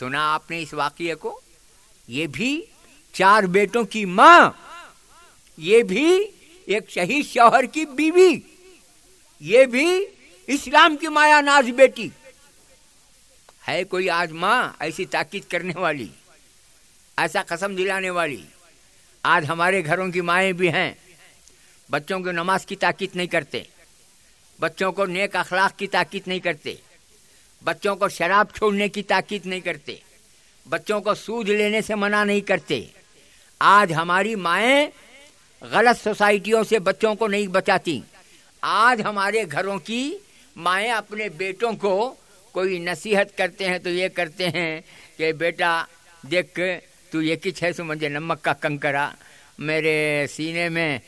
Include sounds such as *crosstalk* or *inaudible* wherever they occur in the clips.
سنا آپ نے اس واقعے کو؟ یہ بھی چار بیٹوں کی ماں، یہ بھی ایک شہید شوہر کی بیوی، یہ بھی اسلام کی مایا ناز بیٹی۔ ہے کوئی آج ماں ایسی تاکید کرنے والی، ایسا قسم دلانے والی؟ آج ہمارے گھروں کی مائیں بھی ہیں۔ بچوں کو نماز کی تاکید نہیں کرتے، بچوں کو نیک اخلاق کی تاکید نہیں کرتے۔ بچوں کو شراب چھوڑنے کی تاکید نہیں کرتے، بچوں کو سود لینے سے منع نہیں کرتے۔ آج ہماری مائیں غلط سوسائٹیوں سے بچوں کو نہیں بچاتی۔ آج ہمارے گھروں کی مائیں اپنے بیٹوں کو کوئی نصیحت کرتے ہیں تو یہ کرتے ہیں کہ بیٹا دیکھ، تو یہ کچھ ہے سو مجھے نمک کا کنکرا، میرے سینے میں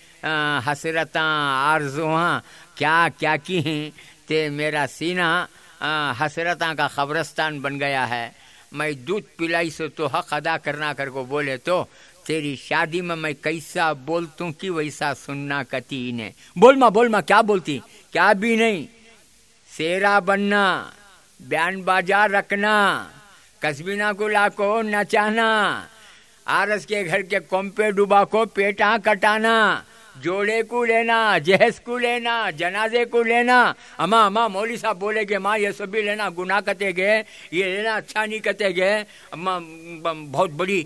حسرتاں، آرزواں، کیا کیا کی ہیں؟ تے میرا سینہ حسرتاں کا قبرستان بن گیا ہے۔ میں دودھ پلائی سے تو حق ادا کرنا کر کو بولے تو، تیری شادی میں میں کیسا بولتوں کی ویسا سننا کتی نے۔ بول ماں بول ماں، کیا بولتی؟ کیا بھی نہیں۔ سیرا بننا، بیان بازار رکھنا کسبینا کو لا کو نچانا آرس کے گھر کے کومپے ڈوبا کو پیٹا کٹانا۔ جوڑے کو لینا جہیز کو لینا، جنازے کو لینا۔ اما اما مولی صاحب بولے گے ماں، یہ سبھی لینا، گناہ کتے گئے، یہ لینا اچھا نہیں کہتے گئے۔ اما بہت بڑی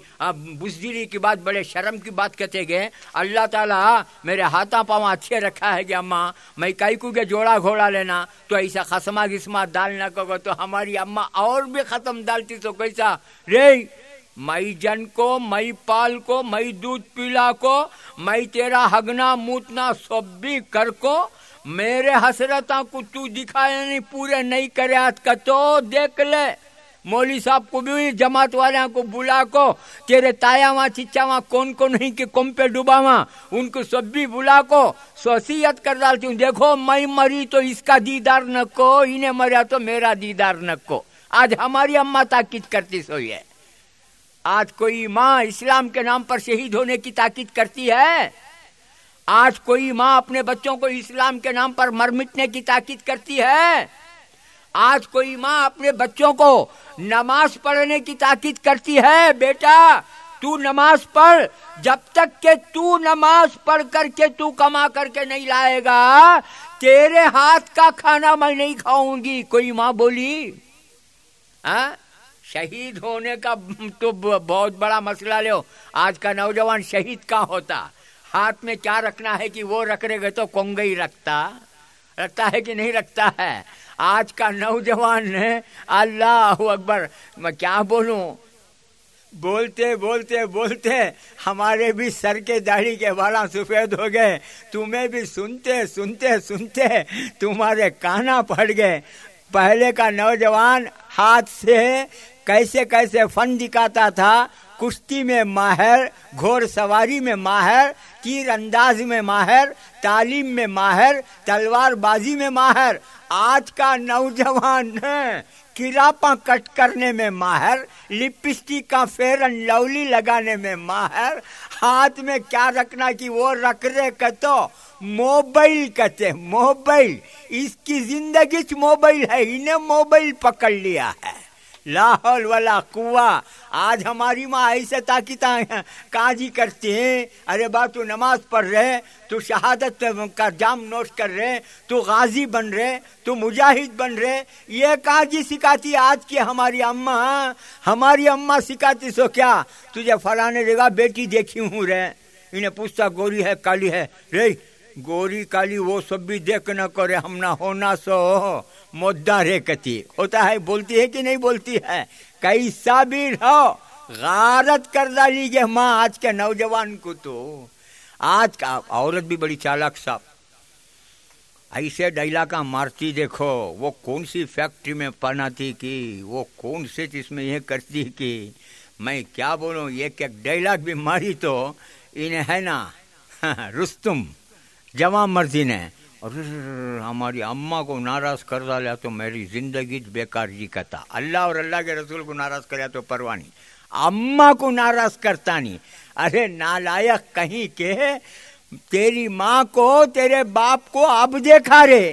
بزدلی کی بات، بڑے شرم کی بات کہتے گئے۔ اللہ تعالیٰ میرے ہاتھا پاؤں اچھے رکھا ہے کہ اما، میں کئی کو کے جوڑا گھوڑا لینا، تو ایسا خسما گسما دال نہ کرو تو ہماری اما اور بھی ختم ڈالتی تو کیسا؟ رے! مئی جن کو، مئی پال کو، مئی دودھ پیلا کو، مئی تیرا ہگنا موتنا سب بھی کر کو۔ میرے حسرتا کو تو دکھایا نہیں، پورے نہیں کرے کا تو دیکھ لے۔ مولی صاحب کو بھی، جماعت والے کو بلا کو۔ تیرے تایا وہاں چچا وہاں کون کو نہیں کہ کم پہ ڈوبا وہاں ان کو سب بھی بلا کو۔ سوسیت کر ڈالتی ہوں۔ دیکھو میں مری تو اس کا دیدار نہ کو، انہیں مریا تو میرا دیدار نہ کو۔ آج ہماری اما تاکید کرتی سوئی ہے۔ آج کوئی ماں اسلام کے نام پر شہید ہونے کی تاکید کرتی ہے؟ آج کوئی ماں اپنے بچوں کو اسلام کے نام پر مر مٹنے کی تاکید کرتی ہے؟ آج کوئی ماں اپنے بچوں کو نماز پڑھنے کی تاکید کرتی ہے؟ بیٹا، تو نماز پڑھ، جب تک کہ تو نماز پڑھ کر کے تو کما کر کے نہیں لائے گا، تیرے ہاتھ کا کھانا میں نہیں کھاؤں گی، کوئی ماں بولی؟ ہاں؟ شہید ہونے کا تو بہت بڑا مسئلہ لو آج کا نوجوان شہید کا ہوتا؟ ہاتھ میں کیا رکھنا ہے کہ وہ رکھ رہے گے تو کنگئی رکھتا؟ رکھتا ہے کہ نہیں رکھتا ہے؟ آج کا نوجوان اللہ اکبر۔ میں کیا بولوں؟ بولتے بولتے بولتے۔ ہمارے بھی سر کے داڑھی کے والا سفید ہو گئے۔ تمہیں بھی سنتے سنتے سنتے۔ تمہارے کانا پڑ گئے۔ پہلے کا نوجوان ہاتھ سے کیسے کیسے فن دکھاتا تھا، کشتی میں ماہر، گھوڑ سواری میں ماہر، تیر انداز میں ماہر، تعلیم میں ماہر، تلوار بازی میں ماہر۔ آج کا نوجوان کراپا کٹ کرنے میں ماہر، لپسٹک کا فیرن لولی لگانے میں ماہر۔ ہاتھ میں کیا رکھنا کہ وہ رکھ رہے کہ تو موبائل کہتے موبائل۔ اس کی زندگی موبائل ہے، انہیں موبائل پکڑ لیا ہے۔ لاہور والا کنواں۔ آج ہماری ماں ایسے تاکہ کاجی کرتے ہیں۔ ارے با تو نماز پڑھ رہے تو شہادت کا جام نوش کر رہے تو غازی بن رہے تو مجاہد بن رہے یہ کاجی سکھاتی آج کی ہماری اماں ہاں؟ ہماری اماں سکھاتی سو کیا؟ تجھے فلانے جگہ بیٹی دیکھی ہوں رے۔ انہیں پوچھتا گوری ہے، کالی ہے؟ رے، گوری، کالی، وہ سب بھی دیکھ نہ کرے، ہم نہ ہونا سو۔ مدا رے کتی ہوتا ہے، بولتی ہے کہ نہیں بولتی ہے؟ کیسا بھی رہو غارت کر ڈالی گے ماں آج کے نوجوان کو تو۔ آج کا عورت بھی بڑی چالاک صاحب ایسے ڈیلا کا مارتی دیکھو، وہ کون سی فیکٹری میں پناتی کی، وہ کون سے چیز میں یہ کرتی کی۔ میں کیا بولوں، یہ کہ ڈائلاگ بھی ماری تو انہیں ہے نا۔ *laughs* رستم، جوان مرضی نے۔ اور ہماری اماں کو ناراض کر ڈالا تو میری زندگی بیکار جی کہتا۔ اللہ اور اللہ کے رسول کو ناراض کریا تو پروانی اماں کو ناراض کرتا نہیں۔ ارے نالائق کہیں کہ تیری ماں کو، تیرے باپ کو اب دیکھا رے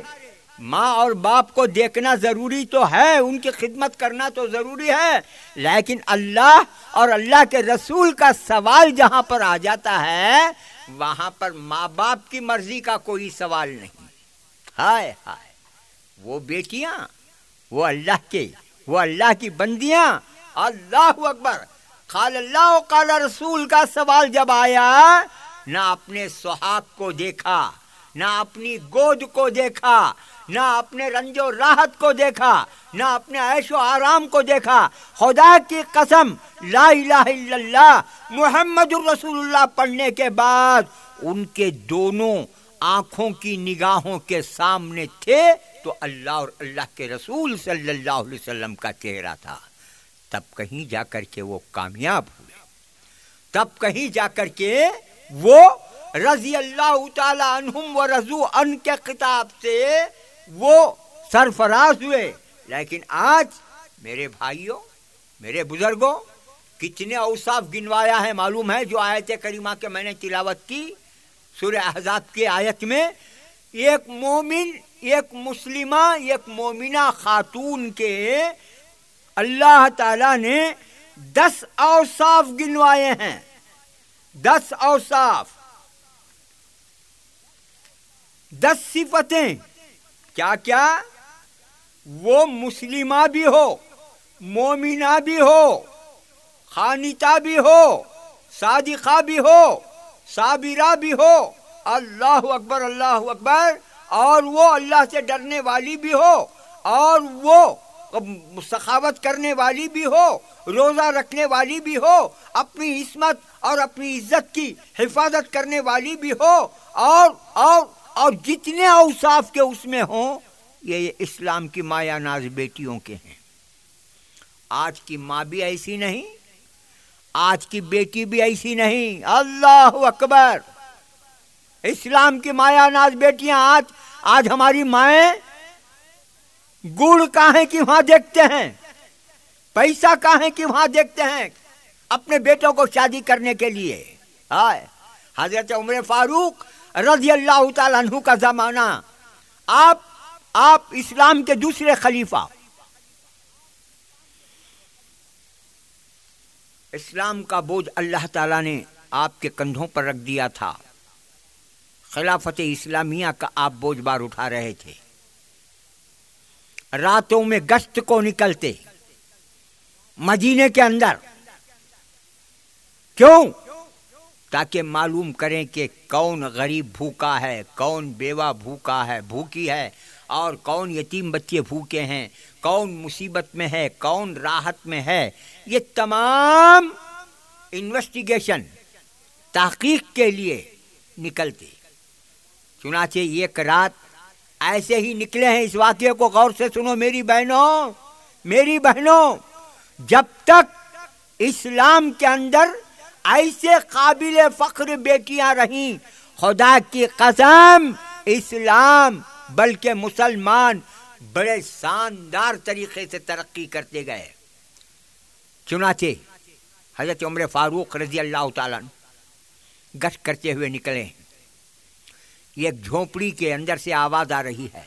ماں اور باپ کو دیکھنا ضروری تو ہے، ان کی خدمت کرنا تو ضروری ہے۔ لیکن اللہ اور اللہ کے رسول کا سوال جہاں پر آ جاتا ہے وہاں پر ماں باپ کی مرضی کا کوئی سوال نہیں۔ ہائے ہائے۔ وہ بیٹیاں، وہ اللہ کے، وہ اللہ کی بندیاں۔ اللہ اکبر۔ خال اللہ قال رسول کا سوال جب آیا، نہ اپنے سہاگ کو دیکھا، نہ اپنی گود کو دیکھا۔ نہ اپنے رنج و راحت کو دیکھا، نہ اپنے عیش و آرام کو دیکھا۔ خدا کی قسم، لا الہ الا اللہ، محمد الرسول اللہ پڑھنے کے بعد ان کے دونوں آنکھوں کی نگاہوں کے سامنے تھے تو اللہ اور اللہ کے رسول صلی اللہ علیہ وسلم کا چہرہ تھا۔ تب کہیں جا کر کے وہ کامیاب ہوئے۔ تب کہیں جا کر کے وہ رضی اللہ تعالی عنہم و رضو ان کے خطاب سے وہ سرفراز ہوئے۔ لیکن آج میرے بھائیوں، میرے بزرگوں، کتنے اوصاف گنوایا ہے معلوم ہے جو آیت کریمہ کے میں نے تلاوت کی۔ سورہ احزاب کی آیت میں ایک مومن، ایک مسلمہ، ایک مومنہ خاتون کے اللہ تعالی نے دس اوصاف گنوائے ہیں۔ دس اوصاف۔ دس صفتیں۔ کیا کیا وہ مسلمہ بھی ہو، مومنہ بھی ہو خانتا بھی ہو، صادقہ بھی ہو، صابرہ بھی ہو، اللہ اکبر اللہ اکبر، اور وہ اللہ سے ڈرنے والی بھی ہو، اور وہ سخاوت کرنے والی بھی ہو، روزہ رکھنے والی بھی ہو، اپنی عصمت اور اپنی عزت کی حفاظت کرنے والی بھی ہو، اور اور اور جتنے اوصاف کے اس میں ہوں، یہ اسلام کی مایا ناز بیٹیوں کے ہیں۔ آج کی ماں بھی ایسی نہیں، آج کی بیٹی بھی ایسی نہیں۔ اللہ اکبر! اسلام کی مایا ناز بیٹیاں، آج آج ہماری مائیں گڑ کہاں کی وہاں دیکھتے ہیں، پیسہ کہاں کی وہاں دیکھتے ہیں، اپنے بیٹوں کو شادی کرنے کے لیے۔ حضرت عمر فاروق رضی اللہ تعالیٰ عنہ کا زمانہ۔ آپ آپ اسلام کے دوسرے خلیفہ۔ اسلام کا بوجھ اللہ تعالیٰ نے آپ کے کندھوں پر رکھ دیا تھا۔ خلافت اسلامیہ کا آپ بوجھ بار اٹھا رہے تھے۔ راتوں میں گشت کو نکلتے۔ مدینے کے اندر۔ کیوں؟ تاکہ معلوم کریں کہ کون غریب بھوکا ہے، کون بیوہ بھوکا ہے، بھوکی ہے، اور کون یتیم بچے بھوکے ہیں، کون مصیبت میں ہے، کون راحت میں ہے۔ یہ تمام انویسٹیگیشن تحقیق کے لیے نکلتے۔ چنانچہ ایک رات ایسے ہی نکلے ہیں۔ اس واقعے کو غور سے سنو میری بہنوں میری بہنوں، جب تک اسلام کے اندر ایسے قابل فخر بیٹیاں رہیں۔ خدا کی قسم، اسلام بلکہ مسلمان بڑے شاندار طریقے سے ترقی کرتے گئے۔ چنانچہ حضرت عمر فاروق رضی اللہ تعالیٰ گشت کرتے ہوئے نکلے۔ ایک جھونپڑی کے اندر سے آواز آ رہی ہے۔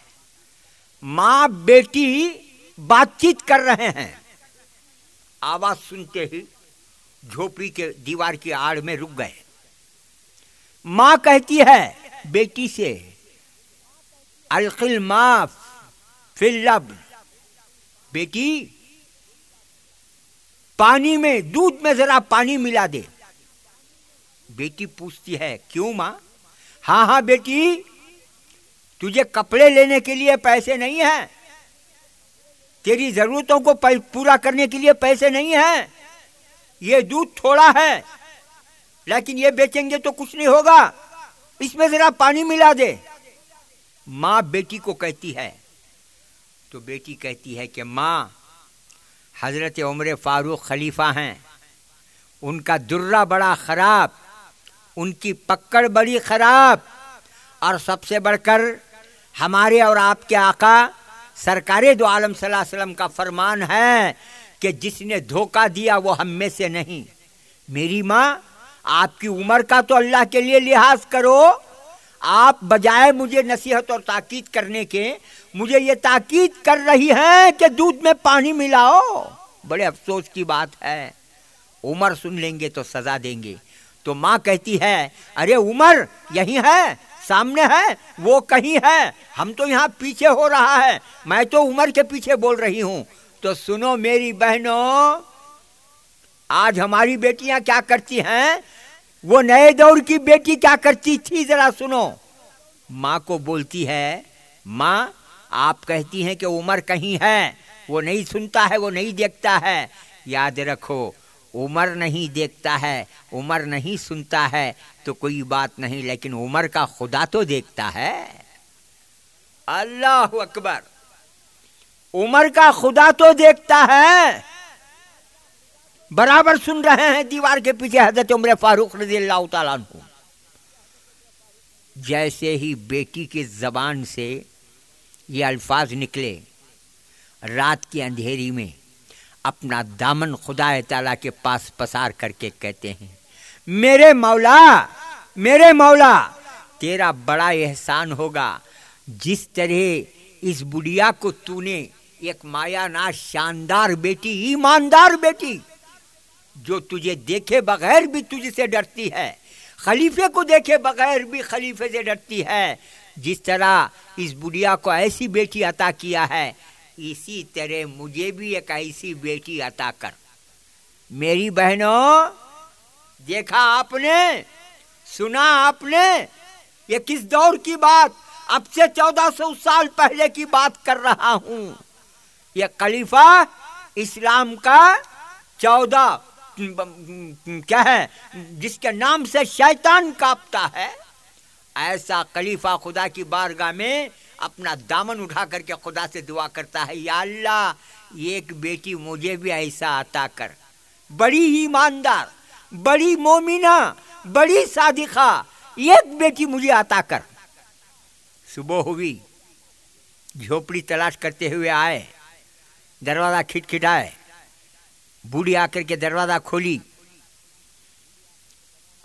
ماں بیٹی بات چیت کر رہے ہیں۔ آواز سنتے ہی جھوپڑی کے دیوار کی آڑ میں رک گئے۔ ماں کہتی ہے، بیٹی سے القل معاف فلب بیٹی، پانی میں، دودھ میں ذرا پانی ملا دے۔ بیٹی پوچھتی ہے، کیوں ماں؟ ہاں ہاں بیٹی، تجھے کپڑے لینے کے لیے پیسے نہیں ہیں۔ تیری ضرورتوں کو پورا کرنے کے لیے پیسے نہیں ہیں۔ یہ دودھ تھوڑا ہے، لیکن یہ بیچیں گے تو کچھ نہیں ہوگا۔ اس میں ذرا پانی ملا دے۔ ماں بیٹی کو کہتی ہے، تو بیٹی کہتی ہے کہ ماں، حضرت عمر فاروق خلیفہ ہیں۔ ان کا درہ بڑا خراب، ان کی پکڑ بڑی خراب۔ اور سب سے بڑھ کر، ہمارے اور آپ کے آقا سرکار دو عالم صلی اللہ علیہ وسلم کا فرمان ہے کہ جس نے دھوکہ دیا وہ ہم میں سے نہیں۔ میری ماں، آپ کی عمر کا تو اللہ کے لیے لحاظ کرو۔ آپ بجائے مجھے نصیحت اور تاکید کرنے کے، مجھے یہ تاکید کر رہی ہے کہ دودھ میں پانی ملاؤ۔ بڑے افسوس کی بات ہے۔ عمر سن لیں گے تو سزا دیں گے۔ تو ماں کہتی ہے، ارے عمر، یہی ہے، سامنے ہے، وہ کہیں ہے۔ ہم تو یہاں پیچھے ہو رہا ہے۔ میں تو عمر کے پیچھے بول رہی ہوں۔ تو سنو میری بہنوں، آج ہماری بیٹیاں کیا کرتی ہیں؟ وہ نئے دور کی بیٹی کیا کرتی تھی؟ ذرا سنو۔ ماں کو بولتی ہے، ماں، آپ کہتی ہیں کہ عمر کہیں ہے؟ وہ نہیں سنتا ہے، وہ نہیں دیکھتا ہے۔ یاد رکھو، عمر نہیں دیکھتا ہے، عمر نہیں سنتا ہے۔ تو کوئی بات نہیں، لیکن عمر کا خدا تو دیکھتا ہے۔ اللہ اکبر۔ عمر کا خدا تو دیکھتا ہے۔ برابر سن رہے ہیں دیوار کے پیچھے حضرت عمر فاروق رضی اللہ تعالیٰ عنہ۔ جیسے ہی بیٹی کی زبان سے یہ الفاظ نکلے، رات کی اندھیری میں اپنا دامن خدا تعالیٰ کے پاس پسار کر کے کہتے ہیں، میرے مولا میرے مولا، تیرا بڑا احسان ہوگا۔ جس طرح اس بڑھیا کو تو نے ایک مایا نا شاندار بیٹی، ایماندار بیٹی، جو تجھے دیکھے بغیر بھی تجھ سے ڈرتی ہے۔ خلیفے کو دیکھے بغیر بھی خلیفے سے ڈرتی ہے۔ جس طرح اس بڑھیا کو ایسی بیٹی عطا کیا ہے، اسی طرح مجھے بھی ایک ایسی بیٹی عطا کر۔ میری بہنوں، دیکھا آپ نے، سنا آپ نے، یہ کس دور کی بات؟ اب سے چودہ سو سال پہلے کی بات کر رہا ہوں۔ یہ خلیفہ اسلام کا چودہ، کیا ہے؟ جس کے نام سے شیطان کاپتا ہے۔ ایسا خلیفہ خدا کی بارگاہ میں اپنا دامن اٹھا کر کے خدا سے دعا کرتا ہے، یا اللہ، ایک بیٹی مجھے بھی ایسا عطا کر۔ بڑی ایماندار، بڑی مومنہ، بڑی صادقہ، ایک بیٹی مجھے عطا کر۔ صبح ہوئی، جھوپڑی تلاش کرتے ہوئے آئے۔ دروازہ کھٹکھٹائے۔ بوڑھی آ کر کے دروازہ کھولی۔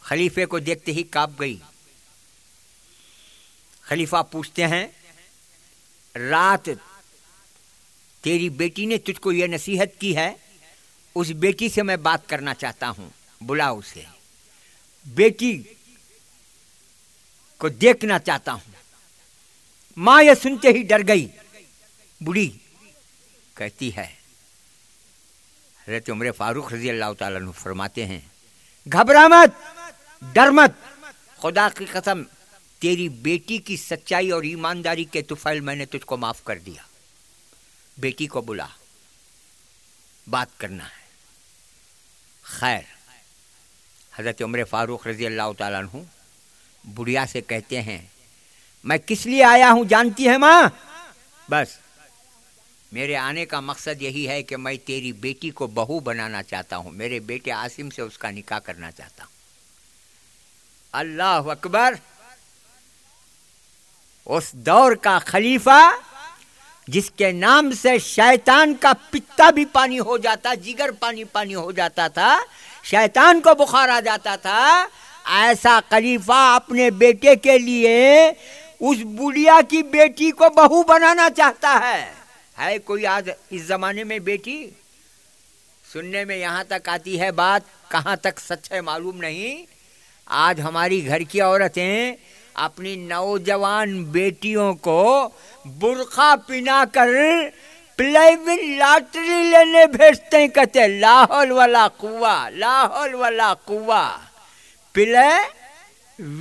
خلیفے کو دیکھتے ہی کاپ گئی۔ خلیفہ پوچھتے ہیں، رات تیری بیٹی نے تجھ کو یہ نصیحت کی ہے؟ اس بیٹی سے میں بات کرنا چاہتا ہوں بلا اسے۔ بیٹی کو دیکھنا چاہتا ہوں۔ ماں یہ سنتے ہی ڈر گئی۔ بڑھی کہتی ہے۔ حضرت عمر فاروق رضی اللہ تعالیٰ عنہ فرماتے ہیں، گھبرا مت، ڈر مت۔ خدا کی قسم، تیری بیٹی کی سچائی اور ایمانداری کے توفیل میں نے تجھ کو معاف کر دیا۔ بیٹی کو بلا۔ بات کرنا ہے۔ خیر، حضرت عمر فاروق رضی اللہ تعالیٰ عنہ بڑھیا سے کہتے ہیں، میں کس لیے آیا ہوں؟ جانتی ہے ماں؟ بس۔ میرے آنے کا مقصد یہی ہے کہ میں تیری بیٹی کو بہو بنانا چاہتا ہوں، میرے بیٹے عاصم سے اس کا نکاح کرنا چاہتا ہوں۔ اللہ اکبر، اس دور کا خلیفہ جس کے نام سے شیطان کا پتا بھی پانی ہو جاتا، جگر پانی پانی ہو جاتا تھا، شیطان کو بخار آ جاتا تھا، ایسا خلیفہ اپنے بیٹے کے لیے اس بڑھیا کی بیٹی کو بہو بنانا چاہتا ہے۔ ہے کوئی آج اس زمانے میں بیٹی؟ سننے میں یہاں تک آتی ہے بات، کہاں تک سچ ہے معلوم نہیں۔ آج ہماری گھر کی عورتیں اپنی نوجوان بیٹیوں کو برقع پنا کر پلے لاٹری لینے بھیجتے ہیں، کہتے لاہور والا کنواں لاہور والا کنواں پلے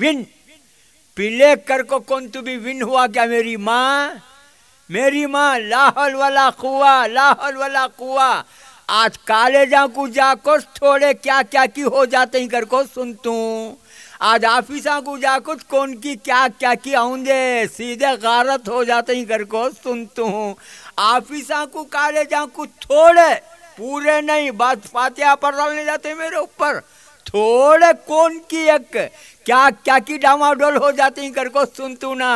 ون پلے کر کو کون تو بھی ون ہوا کیا میری ماں؟ میری ماں لاہور والا کنواں لاہور والا کنواں آج کالجوں کو جا کر تھوڑے کیا کیا کی ہو جاتے ہیں کر کو سنتوں آج آفیساں کو جا کچھ کون کی کیا کیا کی آؤں دے۔ سیدھے غارت ہو جاتے ہیں کر کو سنتوں آفیساں کو کالجوں کو تھوڑے پورے نہیں، بات فاتحہ پر ڈالنے جاتے میرے اوپر۔ تھوڑے کون کی ایک کیا کیا کی ڈاما ڈول ہو جاتی ہیں کر کو سنتوں نا۔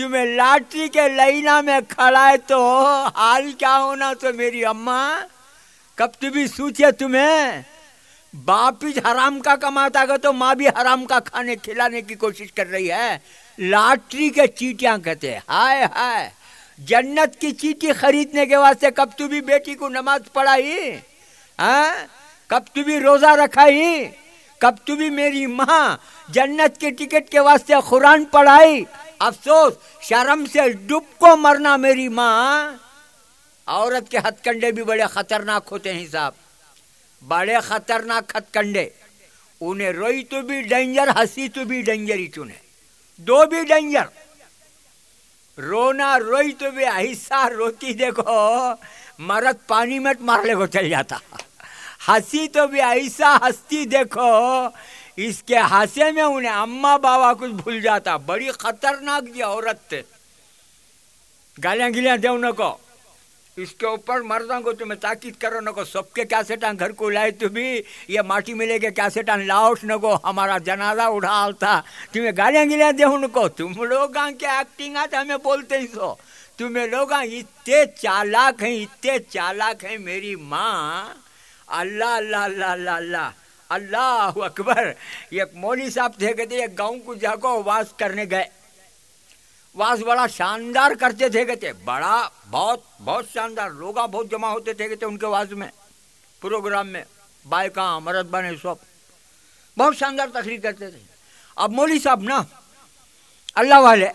تمہیں لاٹری کے لائنا میں کھڑا ہے تو حال کیا ہونا تو میری اماں؟ کب تو بھی سوچے تمہیں؟ باپ ہی حرام کا کماتا گا تو ماں بھی حرام کا کھانے کھلانے کی کوشش کر رہی ہے۔ لاٹری کے چیٹیاں کہتے ہائے ہائے۔ جنت کی چیٹی خریدنے کے واسطے کب تو بھی بیٹی کو نماز پڑھائی؟ ہاں؟ کب تو بھی روزہ رکھائی؟ کب تو بھی میری ماں جنت کے ٹکٹ کے واسطے قرآن پڑھائی؟ افسوس، شرم سے ڈب کو مرنا میری ماں۔ عورت کے ہتھ کنڈے بھی بڑے خطرناک ہوتے ہیں صاحب۔ بڑے خطرناک ہتھ کنڈے انہیں روئی تو بھی ڈینجر، ہنسی تو بھی ڈینجر ہی چنے۔ دو بھی ڈینجر۔ رونا روئی تو بھی ایسا روتی دیکھو، مرد پانی میں مارنے کو چل جاتا۔ ہنسی تو بھی ایسا ہستی دیکھو۔ اس کے ہنسے میں انہیں اما بابا کچھ بھول جاتا۔ بڑی خطرناک جی عورت تھے گالیاں گلیاں دے ان کو۔ اس کے اوپر مردوں کو تمہیں تاکید کرو نہ کو سب کے کیسٹان گھر کو لائے تو بھی یہ ماٹی ملے کے کیسٹان لاؤش نہ کو ہمارا جنازہ اٹھا تمہیں گالیاں گلیاں دے ان کو۔ تم لوگ کے ایکٹنگ آتے ہمیں بولتے ہی سو۔ تمہیں لوگ اتنے چالاک ہیں، اتنے چالاک ہیں میری ماں۔ اللہ اللہ اللہ اللہ اللہ۔ اللہ اکبر، ایک مولوی صاحب تھے کہتے ایک گاؤں کو جا کو واس کرنے گئے۔ واس بڑا شاندار کرتے تھے کہتے بڑا بہت بہت شاندار لوگ بہت جمع ہوتے تھے کہتے ان کے واس میں، پروگرام میں بائکاں مرد بنے سب۔ بہت شاندار تقریر کرتے تھے۔ اب مولوی صاحب نا، اللہ والے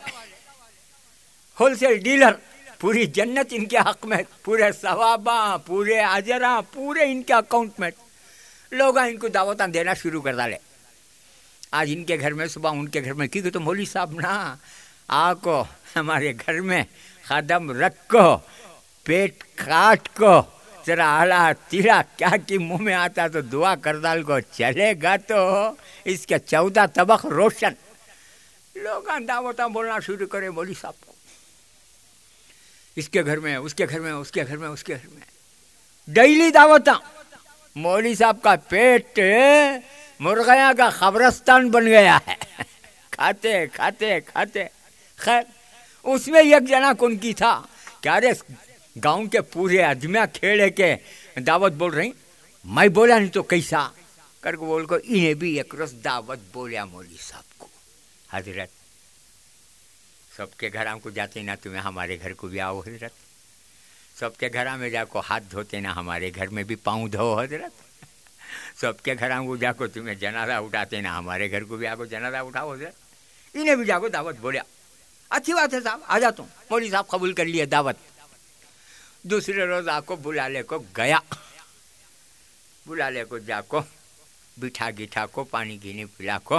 ہول سیل ڈیلر، پوری جنت ان کے حق میں، پورے ثواباں، پورے اجراں، پورے ان کے اکاؤنٹ میں۔ لوگ ان کو دعوتاں دینا شروع کر ڈالے۔ آج ان کے گھر میں، صبح ان کے گھر میں، کیونکہ تو مولوی صاحب نا آ کو ہمارے گھر میں قدم رکھ کو، پیٹ کاٹ کو، ذرا آلہ تیرا کیا کی منہ میں آتا تو دعا کر ڈال کو، چلے گا تو اس کے چودہ طبق روشن۔ لوگ دعوتاں بولنا شروع کرے مولوی صاحب کو۔ اس کے گھر میں، اس کے گھر میں، اس کے گھر میں، اس کے گھر میں۔ ڈیلی دعوت مولوی صاحب کا پیٹ مرغیاں کا قبرستان بن گیا ہے۔ کھاتے کھاتے کھاتے۔ خیر، اس میں ایک جنا کن کی تھا۔ کیا رے، گاؤں کے پورے ادمیا کھیڑے کے دعوت بول رہی؟ میں بولا نہیں تو کیسا؟ کر کے بول کو، انہیں بھی ایک روز دعوت بولیا مولوی صاحب کو۔ حضرت، سب کے گھر کو جاتے نہ تمہیں ہمارے گھر کو بھی آؤ، حضرت۔ سب کے گھر میں جا کو ہاتھ دھوتے نہ ہمارے گھر میں بھی پاؤں دھو حضرت۔ سب کے گھر کو جا کو تمہیں جنازہ اٹھاتے نہ ہمارے گھر کو بھی آ کو جنازہ اٹھاؤ حضرت۔ انہیں بھی جا کو دعوت بولیا۔ اچھی بات ہے صاحب، آ جاتا ہوں مولوی صاحب قبول کر لیے دعوت۔ دوسرے روز آ کو بلا لے کو گیا۔ بلا لے کو جا کو بٹھا گٹھا کو، پانی گینے پلا کو،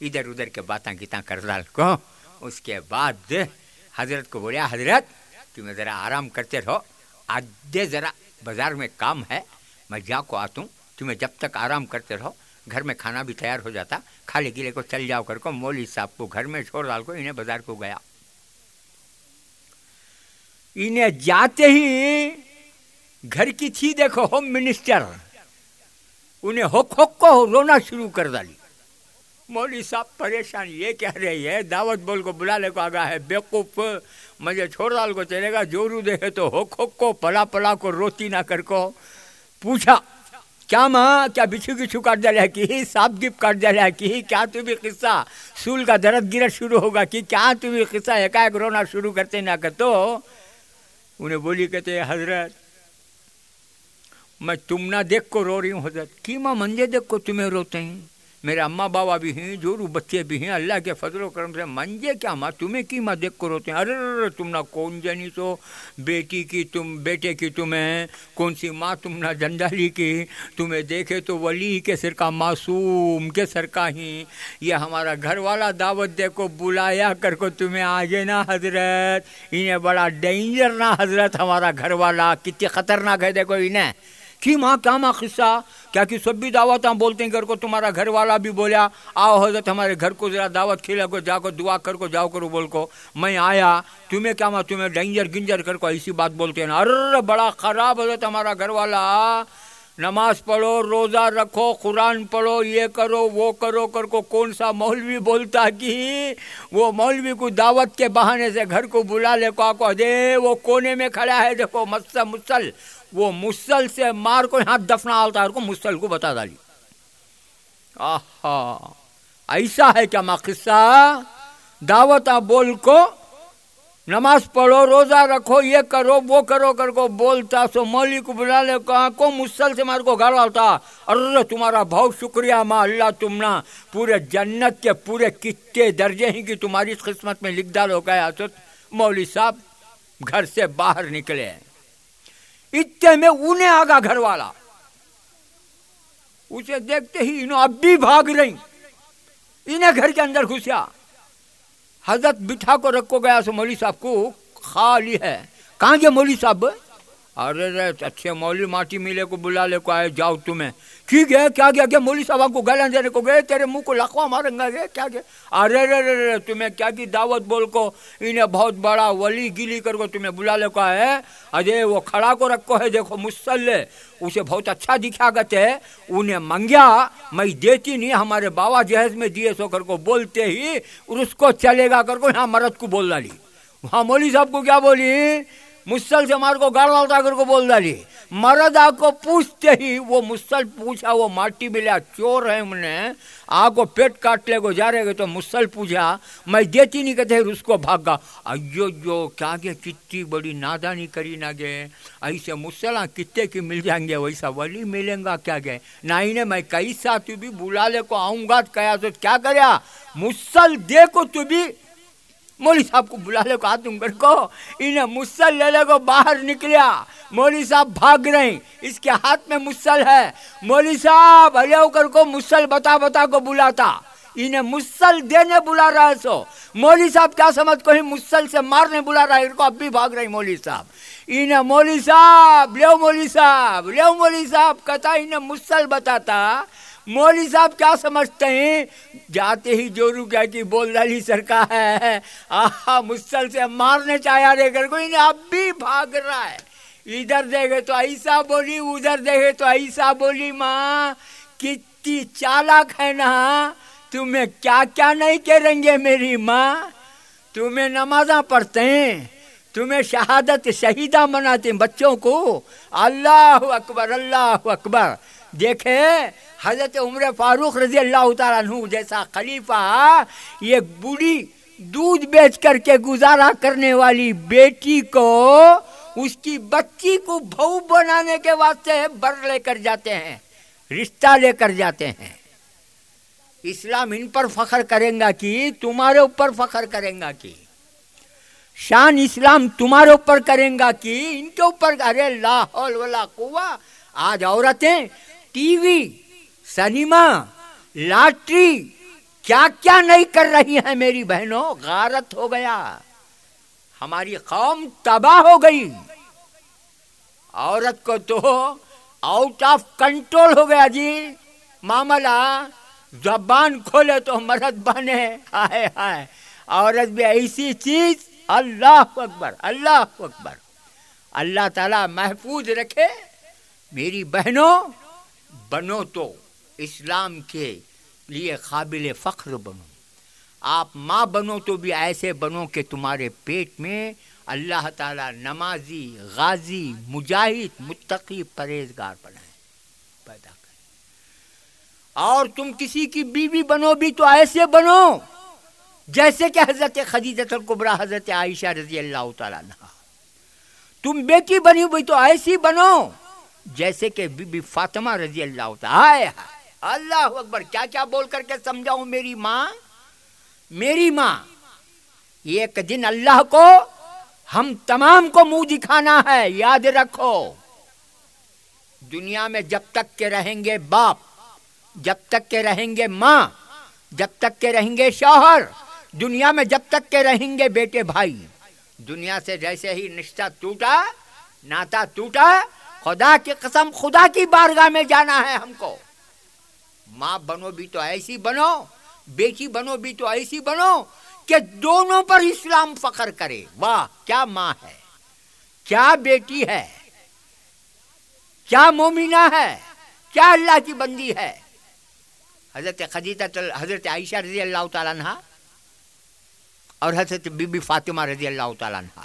ادھر ادھر کے باتیں گیتا کر ڈال کو۔ اس کے بعد حضرت کو بولیا، حضرت تمہیں ذرا آرام کرتے رہو۔ آدھے ذرا بازار میں کام ہے، میں جا کو آتا ہوں، تمہیں جب تک آرام کرتے رہو، گھر میں کھانا بھی تیار ہو جاتا، کھالے گیلے کو چل جاؤ کر کو مولوی صاحب کو گھر میں چھوڑ ڈال کو، انہیں بازار کو گیا۔ انہیں جاتے ہی گھر کی تھی دیکھو، ہوم منسٹر، انہیں ہوک ہوک کو رونا شروع کر ڈالی مولوی صاحب پریشان یہ کہہ رہی ہے، دعوت بول کو بلا لے کو آگا ہے، بیوقوف مجھے چھوڑ ڈال کو چلے گا جورو دے تو ہو، کھو کو پلا پلا کو روتی نہ کر کو۔ پوچھا، کیا ماں، کیا بچھو بچھو کاٹ ڈالا کی سانپ گپ کاٹ ڈالا کی کیا تو بھی قصہ؟ سول کا درد گرت شروع ہوگا کہ کیا تو بھی قصہ؟ ایک ایک رونا شروع کرتے نہ کر تو۔ انہیں بولی، کہتے حضرت، میں تم نہ دیکھ کو رو رہی ہوں، حضرت، کی ماں، منجے دیکھ کو تمہیں روتے ہیں؟ میرے اماں بابا بھی ہیں جورو بچے بھی ہیں، اللہ کے فضل و کرم سے منجے کیا ماں؟ تمہیں کی ماں دیکھ کر ہوتے ہیں؟ ارے تم نہ کون جنی تو بیٹی کی تم، بیٹے کی تمہیں کون سی ماں تم نہ جنڈالی کی؟ تمہیں دیکھے تو ولی کے سر کا معصوم، کے سر کا ہی۔ یہ ہمارا گھر والا دعوت دے کو بلایا کر کو تمہیں آگے نا، حضرت۔ انہیں بڑا ڈینجر نا، حضرت، ہمارا گھر والا۔ کتنی خطرناک ہے، دیکھو انہیں۔ کی ماں، کیا ماں قصہ؟ کیا کہ سب بھی دعوت ہم بولتے ہیں گھر کو تمہارا گھر والا بھی بولیا، آؤ حضرت ہمارے گھر کو ذرا دعوت کھیلا کو، جا کو، دعا کر کو، جاؤ کرو، بول کو۔ میں آیا، تمہیں کیا ماں، تمہیں ڈینجر گنجر کر کو ایسی بات بولتے ہیں۔ ارے بڑا خراب حضرت ہمارا گھر والا۔ نماز پڑھو، روزہ رکھو، قرآن پڑھو، یہ کرو، وہ کرو، کر کو۔ کون سا مولوی بولتا کہ وہ مولوی کو دعوت کے بہانے سے گھر کو بلا لے کو آ کو۔ دے وہ کونے میں کھڑا ہے، دیکھو مسل مسل۔ وہ مسل سے مار کو یہاں دفنا آلتا کو مسل کو بتا ڈالی آہا۔ ایسا ہے کیا ماں قصہ؟ دعوت بول کو، نماز پڑھو، روزہ رکھو، یہ کرو، وہ کرو، کر کو بولتا، سو مولی کو بلا لے، کہاں کو مسل سے مار کو گھر آتا ارے تمہارا بہت شکریہ ماں اللہ، تم پورے جنت کے پورے کتے درجے ہی کی تمہاری قسمت میں لکھ ڈالو گیا مولی صاحب گھر سے باہر نکلے۔ ہیں اتنے میں انہیں آگا گھر والا اسے دیکھتے ہی انہوں اب بھی بھاگ رہی انہیں گھر کے اندر گھسیا حضرت بٹھا کو رکھو گیا سو مولوی صاحب کو خالی ہے کہاں گے مولوی صاحب ارے اچھے مولوی، ماٹی ملے کو بلا لے کو آئے، جاؤ تمہیں۔ ٹھیک ہے، کیا گیا کیا؟ مولوی صاحب کو گالیاں دینے کو گئے، تیرے منہ کو لکھوا مارے گا گئے کیا گیا ارے رے رے رے تمہیں کیا کی دعوت بول کو؟ انہیں بہت بڑا ولی گلی کر کو تمہیں بلا لے کو آئے ارے، وہ کھڑا کو رکھو ہے، دیکھو مسلح، اسے بہت اچھا دکھا گتے انہیں منگیا میں دیتی نہیں، ہمارے بابا جہیز میں دیے سو کر کو بولتے ہی اس کو چلے گا کر کو، یہاں مرد کو بول ڈالی وہاں مولوی صاحب کو کیا بولی؟ مسل سے مار کو گاڑ والتا کر کو بول ڈالی مرد آ کو پوچھتے ہی وہ مسل پوچھا وہ مارٹی ملیا چور ہے ہم نے آ کو پیٹ کاٹ لے کو جا رہے گا تو مسل پوچھا میں دیتی نہیں کہتے اس کو بھاگا ایو جو کیا گیا کتنی بڑی نادانی کری نہ گئے ایسے مسل کتے کی مل جائیں گے ویسا ولی ملیں گا کیا گئے نہ ہی نے میں کئی ساتھ بھی بلا لے کو آؤں گا کیا تو کیا کریا مسل دے کو تو بھی مولی صاحب کو بلا لے کہا تم کو انہیں مسل لے لے کو باہر نکلیا۔ مولوی صاحب بھاگ رہے اس کے ہاتھ میں مسل ہے۔ مولی صاحب ہلے کر کو مسل بتا بتا کو بلاتا۔ انہیں مسل دینے بلا رہا ہے سو۔ مولی صاحب کیا سمجھ کو ہی مسل سے مارنے بلا رہا ہے۔ ان کو اب بھی بھاگ رہے مولی صاحب۔ انہیں مولوی صاحب لیو مولوی صاحب لیو مولی صاحب۔ کہتا انہیں مسل بتاتا۔ مولی صاحب کیا سمجھتے ہیں؟ جاتے ہی جورو کیا کہ بول ڈالی سرکار ہے۔ آہا مسل سے مارنے چاہیا رہے کر کوئی نے اب بھی بھاگ رہا ہے۔ ادھر دیکھے تو ایسا بولی، ادھر دیکھے تو ایسا بولی، ماں۔ کتنی چالاک ہے نا۔ تمہیں کیا کیا نہیں کریں گے میری ماں؟ تمہیں نمازاں پڑھتے ہیں۔ تمہیں شہادت شہیدہ مناتے ہیں بچوں کو۔ اللہ اکبر اللہ اکبر۔ دیکھے حضرت عمر فاروق رضی اللہ تعالیٰ عنہ جیسا خلیفہ یہ بوڑھی دودھ بیچ کر کے گزارا کرنے والی بیٹی کو اس کی بچی کو بہو بنانے کے واسطے بر لے کر جاتے ہیں، رشتہ لے کر جاتے ہیں۔ اسلام ان پر فخر کرے گا کہ تمہارے اوپر فخر کرے گا کہ شان اسلام تمہارے اوپر کرے گا کہ ان کے اوپر، ارے لا حول ولا قوہ آج عورتیں ٹی وی سلیمہ لاٹری کیا کیا نہیں کر رہی ہیں میری بہنوں؟ غارت ہو گیا۔ ہماری قوم تباہ ہو گئی۔ عورت کو تو آؤٹ آف کنٹرول ہو گیا جی۔ معاملہ زبان کھولے تو مرد بنے۔ آئے ہائے۔ عورت بھی ایسی چیز۔ اللہ اکبر اللہ اکبر۔ اللہ تعالی محفوظ رکھے۔ میری بہنوں، بنو تو۔ اسلام کے لیے قابل فخر بنو۔ آپ ماں بنو تو بھی ایسے بنو کہ تمہارے پیٹ میں اللہ تعالیٰ نمازی، غازی، مجاہد، متقی پرہیزگار بنائے پیدا کریں اور تم کسی کی بیوی بنو بھی تو ایسے بنو جیسے کہ حضرت خدیجت القبرا حضرت عائشہ رضی اللہ تعالیٰ نہ تم بیٹی بنی ہوئی تو ایسی بنو جیسے کہ بی بی فاطمہ رضی اللہ تعالیٰ اللہ اکبر، کیا کیا بول کر کے سمجھاؤں میری ماں؟ میری ماں ایک دن اللہ کو، ہم تمام کو منہ دکھانا ہے، یاد رکھو۔ دنیا میں جب تک کے رہیں گے باپ، جب تک کے رہیں گے ماں، جب تک کے رہیں گے شوہر، دنیا میں جب تک کے رہیں گے بیٹے بھائی۔ دنیا سے جیسے ہی نشتہ ٹوٹا، ناتا ٹوٹا، خدا کی قسم خدا کی بارگاہ میں جانا ہے ہم کو۔ ماں بنو بھی تو ایسی بنو، بیٹی بنو بھی تو ایسی بنو کہ دونوں پر اسلام فخر کرے۔ واہ، کیا ماں ہے، کیا بیٹی ہے، کیا مومنہ ہے، کیا اللہ کی بندی ہے۔ حضرت خدیجہ حضرت عائشہ رضی اللہ تعالیٰ عنہ اور حضرت بی بی فاطمہ رضی اللہ تعالیٰ عنہ،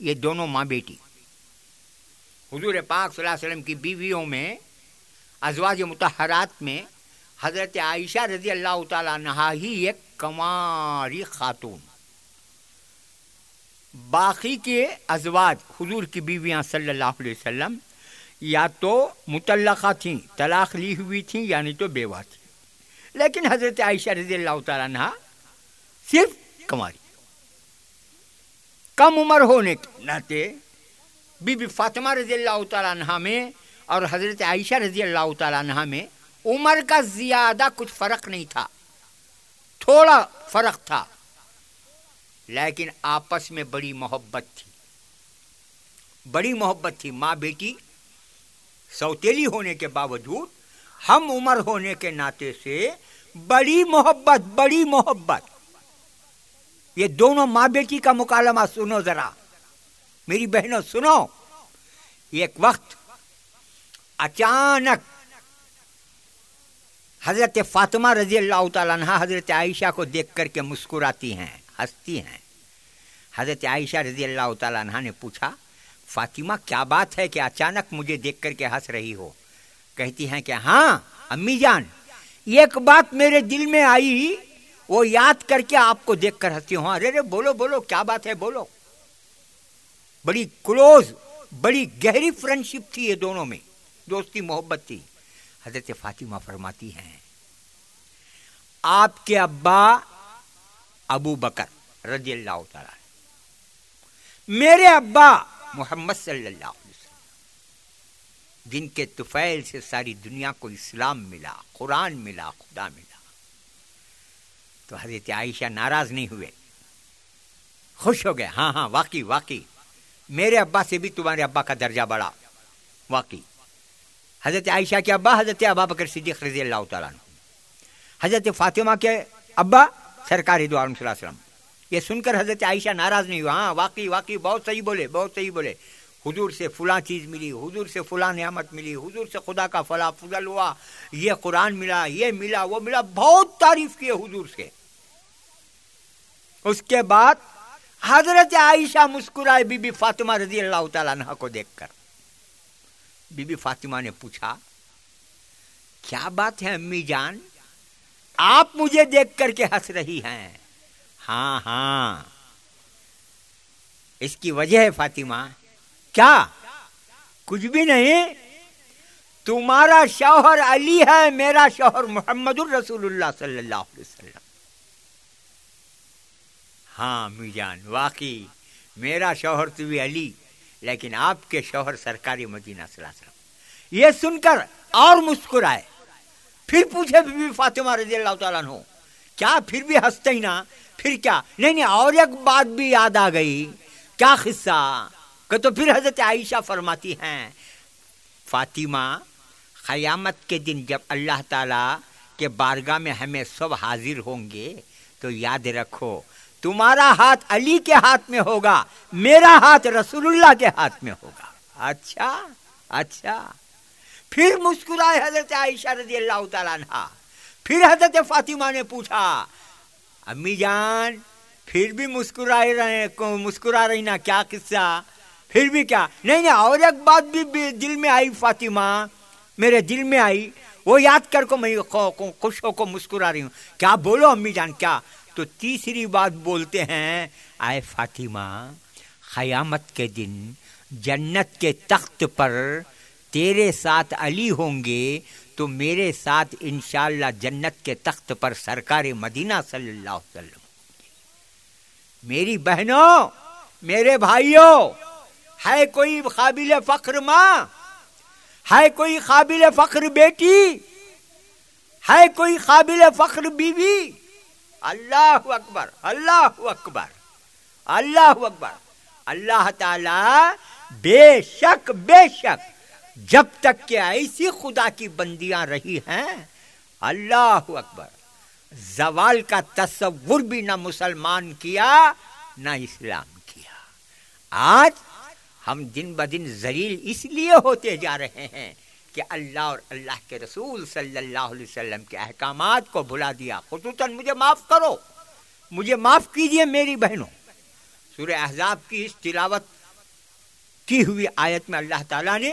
یہ دونوں ماں بیٹی۔ حضور پاک صلی اللہ علیہ وسلم کی بیویوں میں ازواج متحرات میں حضرت عائشہ رضی اللہ تعالیٰ نہا ہی ایک کماری خاتون باقی کے ازواج حضور کی بیویاں صلی اللہ علیہ وسلم یا تو متعلقہ تھیں، طلاق لی ہوئی تھیں یعنی تو بیوہ تھیں۔ لیکن حضرت عائشہ رضی اللہ تعالیٰ نہا صرف کماری۔ کم عمر ہونے کے ناطے بی بی فاطمہ رضی اللہ تعالیٰ عنہ میں اور حضرت عائشہ رضی اللہ تعالیٰ عنہ میں عمر کا زیادہ کچھ فرق نہیں تھا۔ تھوڑا فرق تھا، لیکن آپس میں بڑی محبت تھی۔ بڑی محبت تھی۔ ماں بیٹی سوتیلی ہونے کے باوجود ہم عمر ہونے کے ناطے سے بڑی محبت بڑی محبت۔ یہ دونوں ماں بیٹی کا مکالمہ سنو ذرا۔ میری بہنوں، سنو۔ ایک وقت اچانک حضرت فاطمہ رضی اللہ تعالیٰ عنہ حضرت عائشہ کو دیکھ کر کے مسکراتی ہیں، ہنستی ہیں۔ حضرت عائشہ رضی اللہ تعالیٰ عنہ نے پوچھا، فاطمہ کیا بات ہے کہ اچانک مجھے دیکھ کر کے ہنس رہی ہو؟ کہتی ہیں کہ ہاں امی جان، ایک بات میرے دل میں آئی، وہ یاد کر کے آپ کو دیکھ کر ہنستی ہوں۔ ارے، بولو بولو، کیا بات ہے؟ بولو۔ بڑی کلوز، بڑی گہری فرینڈشپ تھی یہ دونوں میں۔ دوستی محبت تھی۔ حضرت فاطمہ فرماتی ہیں، آپ کے ابا ابو بکر رضی اللہ تعالی میرے ابا محمد صلی اللہ علیہ وسلم۔ جن کے طفیل سے ساری دنیا کو اسلام ملا، قرآن ملا، خدا ملا۔ تو حضرت عائشہ ناراض نہیں ہوئے۔ خوش ہو گئے۔ ہاں ہاں واقعی واقعی۔ میرے ابا سے بھی تمہارے ابا کا درجہ بڑا۔ واقعی۔ حضرت عائشہ کے ابا، حضرت ابا بکر صدیق رضی اللہ تعالیٰ عنہ۔ حضرت فاطمہ کے ابا، سرکار صلی اللہ علیہ وسلم۔ یہ سن کر حضرت عائشہ ناراض نہیں ہوا ہاں واقعی واقعی، بہت صحیح بولے، بہت صحیح بولے۔ حضور سے فلاں چیز ملی، حضور سے فلاں نعمت ملی، حضور سے خدا کا فلاں فضل ہوا۔ یہ قرآن ملا، یہ ملا، وہ ملا، بہت تعریف کیے حضور سے۔ اس کے بعد حضرت عائشہ مسکرائے بی بی فاطمہ رضی اللہ تعالیٰ عنہ کو دیکھ کر۔ بی بی فاطمہ نے پوچھا، کیا بات ہے امی جان؟ آپ مجھے دیکھ کر کے ہنس رہی ہیں۔ ہاں ہاں۔ اس کی وجہ ہے فاطمہ۔ کیا؟ کچھ بھی نہیں۔ تمہارا شوہر علی ہے، میرا شوہر محمد الرسول اللہ صلی اللہ علیہ وسلم۔ ہاں می جان، واقعی، میرا شوہر تو بھی علی۔ لیکن آپ کے شوہر سرکاری مدینہ صلی اللہ علیہ وسلم۔ یہ سن کر اور مسکرائے۔ پھر پوچھے بی بی فاطمہ رضی اللہ تعالیٰ عنہ، کیا پھر بھی ہنستے ہی نا؟ پھر کیا؟ نہیں نہیں، اور ایک بات بھی یاد آ گئی۔ کیا قصہ؟ کہ تو پھر حضرت عائشہ فرماتی ہیں، فاطمہ، قیامت کے دن جب اللہ تعالیٰ کے بارگاہ میں ہمیں سب حاضر ہوں گے، تو یاد رکھو تمہارا ہاتھ علی کے ہاتھ میں ہوگا، میرا ہاتھ رسول اللہ کے ہاتھ میں ہوگا۔ اچھا اچھا۔ پھر مسکرائے حضرت عائشہ رضی اللہ تعالیٰ عنہ۔ پھر حضرت فاطمہ نے پوچھا، امی جان، پھر بھی مسکرائے رہے، مسکرا رہی نا، کیا قصہ؟ پھر بھی کیا؟ نہیں نہیں، اور ایک بات بھی دل میں آئی فاطمہ، میرے دل میں آئی۔ وہ یاد کر کو میں خوش ہو کو مسکرا رہی ہوں۔ کیا بولو امی جان، کیا؟ تو تیسری بات بولتے ہیں، آئے فاطمہ، قیامت کے دن جنت کے تخت پر تیرے ساتھ علی ہوں گے تو میرے ساتھ انشاءاللہ جنت کے تخت پر سرکار مدینہ صلی اللہ علیہ وسلم۔ میری بہنوں، میرے بھائیوں، ہے کوئی قابل فخر ماں؟ ہے کوئی قابل فخر بیٹی؟ ہے کوئی قابل فخر بیوی؟ اللہ اکبر اللہ اکبر اللہ اکبر اللہ تعالی بے شک بے شک جب تک کہ ایسی خدا کی بندیاں رہی ہیں اللہ اکبر زوال کا تصور بھی نہ مسلمان کیا، نہ اسلام کیا۔ آج ہم دن بدن زلیل اس لیے ہوتے جا رہے ہیں کہ اللہ اور اللہ کے رسول صلی اللہ علیہ وسلم کے احکامات کو بھلا دیا۔ خصوصاً مجھے معاف کرو۔ مجھے معاف کیجیے میری بہنوں۔ سورہ احزاب کی اس تلاوت کی ہوئی آیت میں اللہ تعالیٰ نے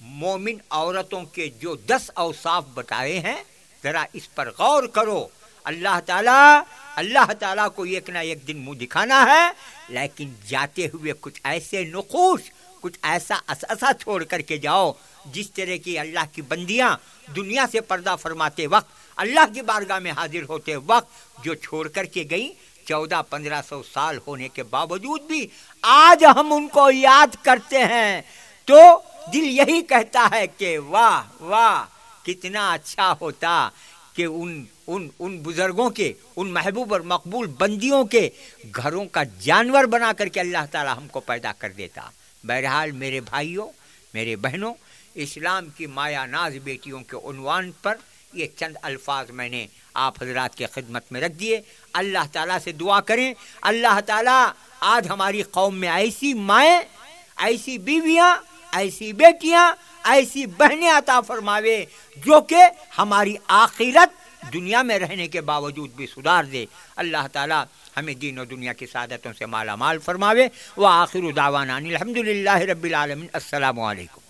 مومن عورتوں کے جو دس اوصاف بتائے ہیں، ذرا اس پر غور کرو۔ اللہ تعالیٰ اللہ تعالیٰ کو ایک نہ ایک دن منہ دکھانا ہے، لیکن جاتے ہوئے کچھ ایسے نقوش، کچھ ایسا اثاثہ چھوڑ کر کے جاؤ۔ جس طرح کی اللہ کی بندیاں دنیا سے پردہ فرماتے وقت، اللہ کی بارگاہ میں حاضر ہوتے وقت جو چھوڑ کر کے گئیں، چودہ پندرہ سو سال ہونے کے باوجود بھی آج ہم ان کو یاد کرتے ہیں۔ تو دل یہی کہتا ہے کہ واہ واہ، کتنا اچھا ہوتا کہ ان ان ان بزرگوں کے، ان محبوب اور مقبول بندیوں کے گھروں کا جانور بنا کر کے اللہ تعالی ہم کو پیدا کر دیتا۔ بہرحال میرے بھائیوں، میرے بہنوں اسلام کی مایا ناز بیٹیوں کے عنوان پر یہ چند الفاظ میں نے آپ حضرات کے خدمت میں رکھ دیے۔ اللہ تعالیٰ سے دعا کریں۔ اللہ تعالیٰ آج ہماری قوم میں ایسی مائیں، ایسی بیویاں، ایسی بیٹیاں، ایسی بہنیں عطا فرماوے جو کہ ہماری آخرت دنیا میں رہنے کے باوجود بھی سدھار دے۔ اللہ تعالیٰ ہمیں دین و دنیا کی سعادتوں سے مالا مال فرماوے۔ وہ آخر داوانانی الحمد للہ رب العالمین۔ السلام علیکم۔